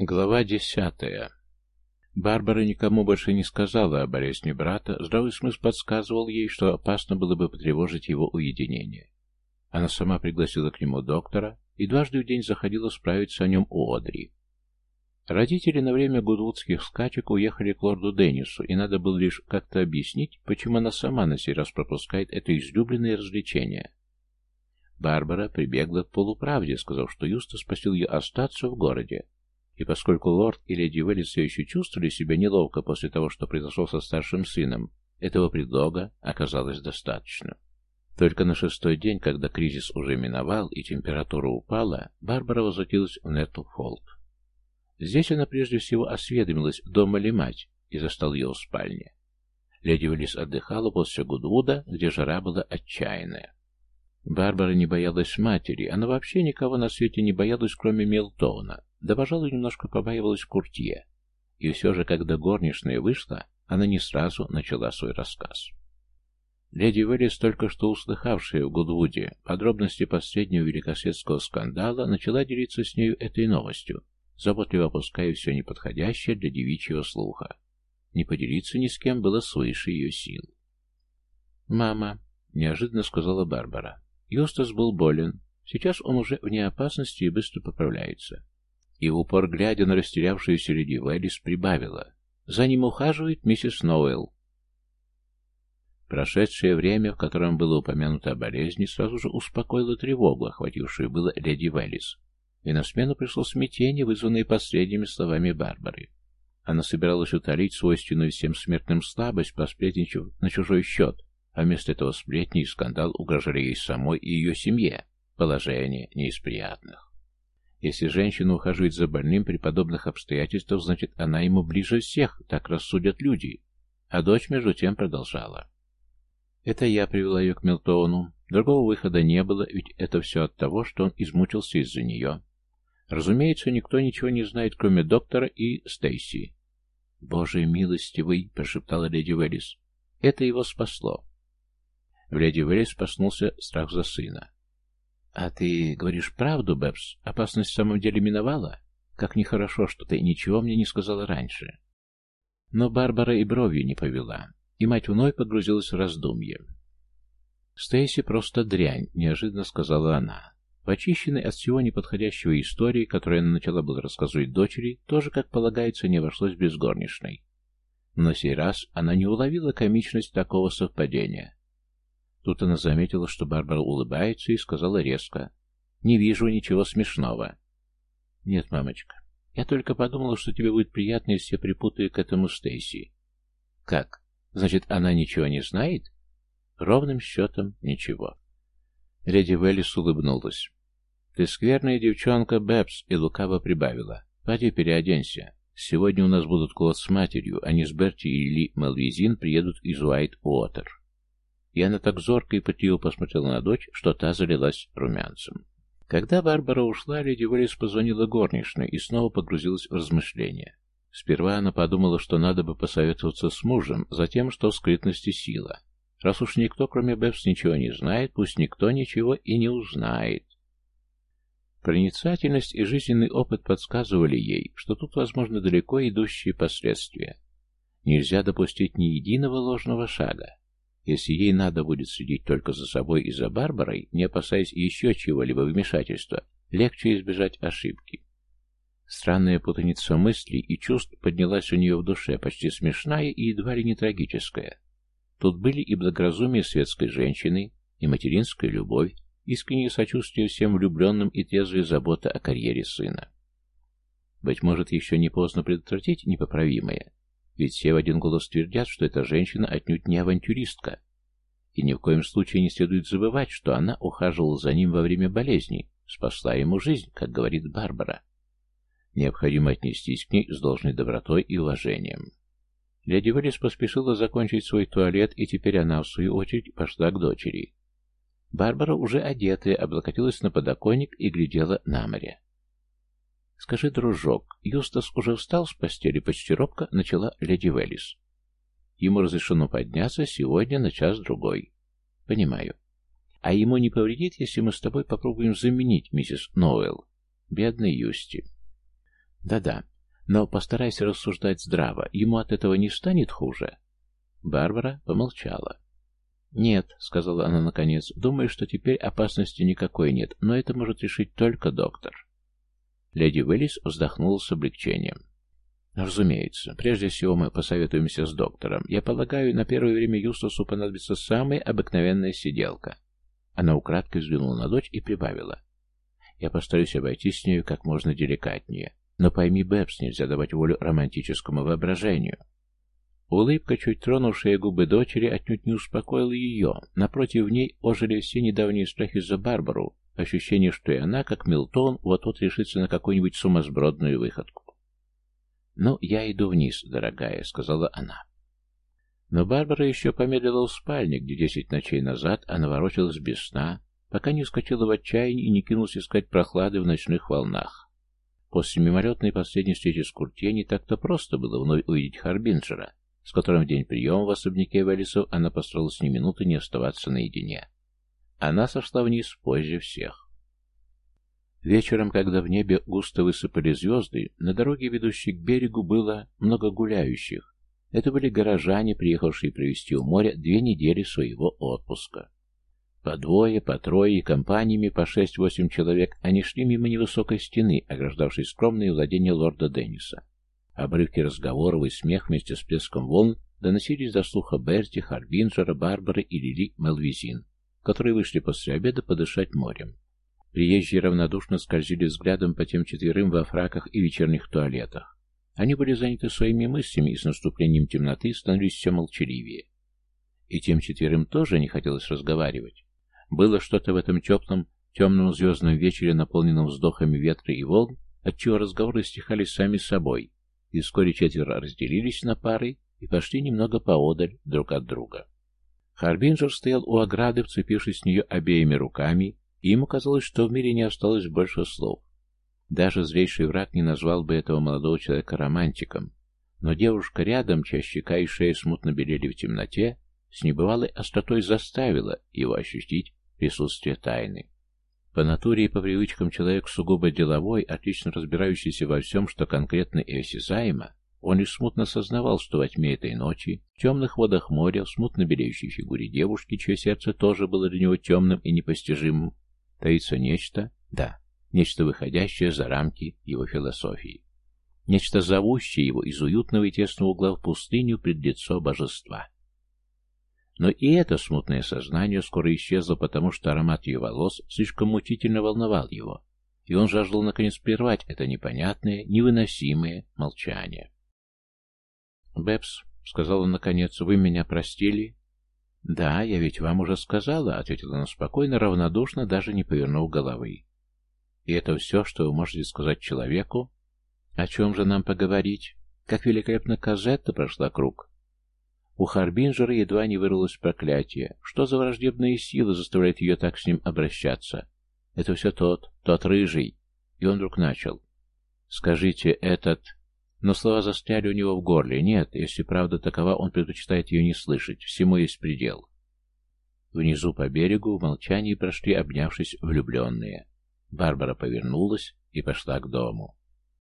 Глава десятая. Барбара никому больше не сказала о болезни брата, здравый смысл подсказывал ей, что опасно было бы потревожить его уединение. Она сама пригласила к нему доктора и дважды в день заходила справиться о нем у Одри. Родители на время гудвудских скачек уехали к лорду Деннису, и надо было лишь как-то объяснить, почему она сама на сей раз пропускает это излюбленное развлечение. Барбара прибегла к полуправде, сказав, что Юстас просил ее остаться в городе, и поскольку лорд и леди Веллис все еще чувствовали себя неловко после того, что произошло со старшим сыном, этого предлога оказалось достаточно. Только на шестой день, когда кризис уже миновал и температура упала, Барбара возвратилась в Неттлфолд. Здесь она прежде всего осведомилась, дома ли мать, и застал ее в спальне. Леди Веллис отдыхала после Гудвуда, где жара была отчаянная. Барбара не боялась матери, она вообще никого на свете не боялась, кроме Милтона, да, пожалуй, немножко побаивалась Куртье. И все же, когда горничная вышла, она не сразу начала свой рассказ. Леди Веллис, только что услыхавшая в Гудвуде подробности последнего великосветского скандала, начала делиться с нею этой новостью, заботливо опуская все неподходящее для девичьего слуха. Не поделиться ни с кем было свыше ее сил. «Мама», — неожиданно сказала Барбара, — «Юстас был болен. Сейчас он уже вне опасности и быстро поправляется и в упор, глядя на растерявшуюся леди Вэллис, прибавила. «За ним ухаживает миссис Ноуэлл». Прошедшее время, в котором было упомянуто о болезни, сразу же успокоило тревогу, охватившую было леди Вэллис, и на смену пришло смятение, вызванное последними словами Барбары. Она собиралась утолить свойственную всем смертным слабость, посплетничав на чужой счет, а вместо этого сплетни и скандал угрожали ей самой и ее семье. Положение не из приятных. Если женщина ухаживает за больным при подобных обстоятельствах, значит, она ему ближе всех, так рассудят люди. А дочь, между тем, продолжала. Это я привела ее к Милтону. Другого выхода не было, ведь это все от того, что он измучился из-за нее. Разумеется, никто ничего не знает, кроме доктора и Стейси. «Боже милостивый!» — прошептала леди Веллис. «Это его спасло». В леди Веллис проснулся страх за сына. «А ты говоришь правду, Бэбс? Опасность в самом деле миновала? Как нехорошо, что ты ничего мне не сказала раньше». Но Барбара и бровью не повела, и мать вновь погрузилась в раздумье. «Стейси просто дрянь», — неожиданно сказала она. В от всего неподходящего истории, которую она начала было рассказывать дочери, тоже, как полагается, не обошлось без горничной. Но сей раз она не уловила комичность такого совпадения. Тут она заметила, что Барбара улыбается, и сказала резко. «Не вижу ничего смешного». «Нет, мамочка, я только подумала, что тебе будет приятно, если я припутаю к этому Стейси». «Как? Значит, она ничего не знает?» «Ровным счетом ничего». Леди Веллис улыбнулась. «Ты скверная девчонка, Бэбс», и лукаво прибавила. «Пойди переоденься. Сегодня у нас будут Клод с матерью, они с Берти и Ли Мелвизин приедут из Уайт-Уотер». И она так зорко и пытливо посмотрела на дочь, что та залилась румянцем. Когда Барбара ушла, леди Уэллис позвонила горничной и снова погрузилась в размышления. Сперва она подумала, что надо бы посоветоваться с мужем, затем, что скрытности сила. Раз уж никто, кроме Бэбс, ничего не знает, пусть никто ничего и не узнает. Проницательность и жизненный опыт подсказывали ей, что тут возможны далеко идущие последствия. Нельзя допустить ни единого ложного шага. Если ей надо будет следить только за собой и за Барбарой, не опасаясь еще чего-либо вмешательства, легче избежать ошибки. Странная путаница мыслей и чувств поднялась у нее в душе, почти смешная и едва ли не трагическая. Тут были и благоразумие светской женщины, и материнская любовь, искреннее сочувствие всем влюбленным и трезвая забота о карьере сына. Быть может, еще не поздно предотвратить непоправимое, ведь все в один голос твердят, что эта женщина отнюдь не авантюристка. И ни в коем случае не следует забывать, что она ухаживала за ним во время болезни, спасла ему жизнь, как говорит Барбара. Необходимо отнестись к ней с должной добротой и уважением. Леди Веллис поспешила закончить свой туалет, и теперь она, в свою очередь, пошла к дочери. Барбара, уже одетая, облокотилась на подоконник и глядела на море. «Скажи, дружок, Юстас уже встал с постели?» — почти робко начала леди Веллис. «Ему разрешено подняться сегодня на час-другой». «Понимаю. А ему не повредит, если мы с тобой попробуем заменить миссис Ноуэлл?» «Бедный Юсти». Да-да, но постарайся рассуждать здраво, ему от этого не станет хуже. Барбара помолчала. «Нет», — сказала она наконец, — «думаю, что теперь опасности никакой нет, но это может решить только доктор». Леди Уиллис вздохнула с облегчением. «Разумеется. Прежде всего мы посоветуемся с доктором. Я полагаю, на первое время Юстасу понадобится самая обыкновенная сиделка». Она украдкой взглянула на дочь и прибавила. «Я постараюсь обойтись с нею как можно деликатнее. Но пойми, Бэбс, нельзя давать волю романтическому воображению». Улыбка, чуть тронувшая губы дочери, отнюдь не успокоила ее. Напротив, в ней ожили все недавние страхи за Барбару, ощущение, что и она, как Милтон, вот-вот решится на какую-нибудь сумасбродную выходку. «Ну, я иду вниз, дорогая», — сказала она. Но Барбара еще помедлила в спальне, где десять ночей назад она ворочалась без сна, пока не вскочила в отчаянии и не кинулась искать прохлады в ночных волнах. После мимолетной последней встречи с Куртье не так-то просто было вновь увидеть Харбинджера, с которым в день приема в особняке Велесов она постаралась ни минуты не оставаться наедине. Она сошла вниз позже всех. Вечером, когда в небе густо высыпали звезды, на дороге, ведущей к берегу, было много гуляющих. Это были горожане, приехавшие провести у моря две недели своего отпуска. По двое, по трое и компаниями по шесть-восемь человек они шли мимо невысокой стены, ограждавшей скромные владения лорда Денниса. Обрывки разговоров и смех вместе с плеском волн доносились до слуха Берти, Харбинджера, Барбары и Лили Мелвизин, которые вышли после обеда подышать морем. Приезжие равнодушно скользили взглядом по тем четверым во фраках и вечерних туалетах. Они были заняты своими мыслями и с наступлением темноты становились все молчаливее. И тем четверым тоже не хотелось разговаривать. Было что-то в этом теплом, темном звездном вечере, наполненном вздохами ветра и волн, отчего разговоры стихали сами собой, и вскоре четверо разделились на пары и пошли немного поодаль друг от друга. Харбинджер стоял у ограды, вцепившись в нее обеими руками, и ему казалось, что в мире не осталось больше слов. Даже зрейший враг не назвал бы этого молодого человека романтиком, но девушка рядом, чья щека и шея смутно белели в темноте, с небывалой остротой заставила его ощутить присутствие тайны. По натуре и по привычкам человек сугубо деловой, отлично разбирающийся во всем, что конкретно и осязаемо, он лишь смутно сознавал, что во тьме этой ночи, в темных водах моря, в смутно белеющей фигуре девушки, чье сердце тоже было для него темным и непостижимым, таится нечто, да, нечто выходящее за рамки его философии. Нечто зовущее его из уютного и тесного угла в пустыню пред лицо божества. Но и это смутное сознание скоро исчезло, потому что аромат ее волос слишком мутительно волновал его, и он жаждал наконец прервать это непонятное, невыносимое молчание. «Бэбс», — сказала наконец, — «вы меня простили?» «Да, я ведь вам уже сказала», — ответила она спокойно, равнодушно, даже не повернув головы. «И это все, что вы можете сказать человеку? О чем же нам поговорить? Как великолепно Казетта прошла круг. У Харбинджера едва не вырвалось проклятие. Что за враждебные силы заставляют ее так с ним обращаться? Это все тот, тот рыжий. И он вдруг начал. «Скажите, этот...» Но слова застряли у него в горле. Нет, если правда такова, он предпочитает ее не слышать. Всему есть предел. Внизу по берегу в молчании прошли, обнявшись, влюбленные. Барбара повернулась и пошла к дому.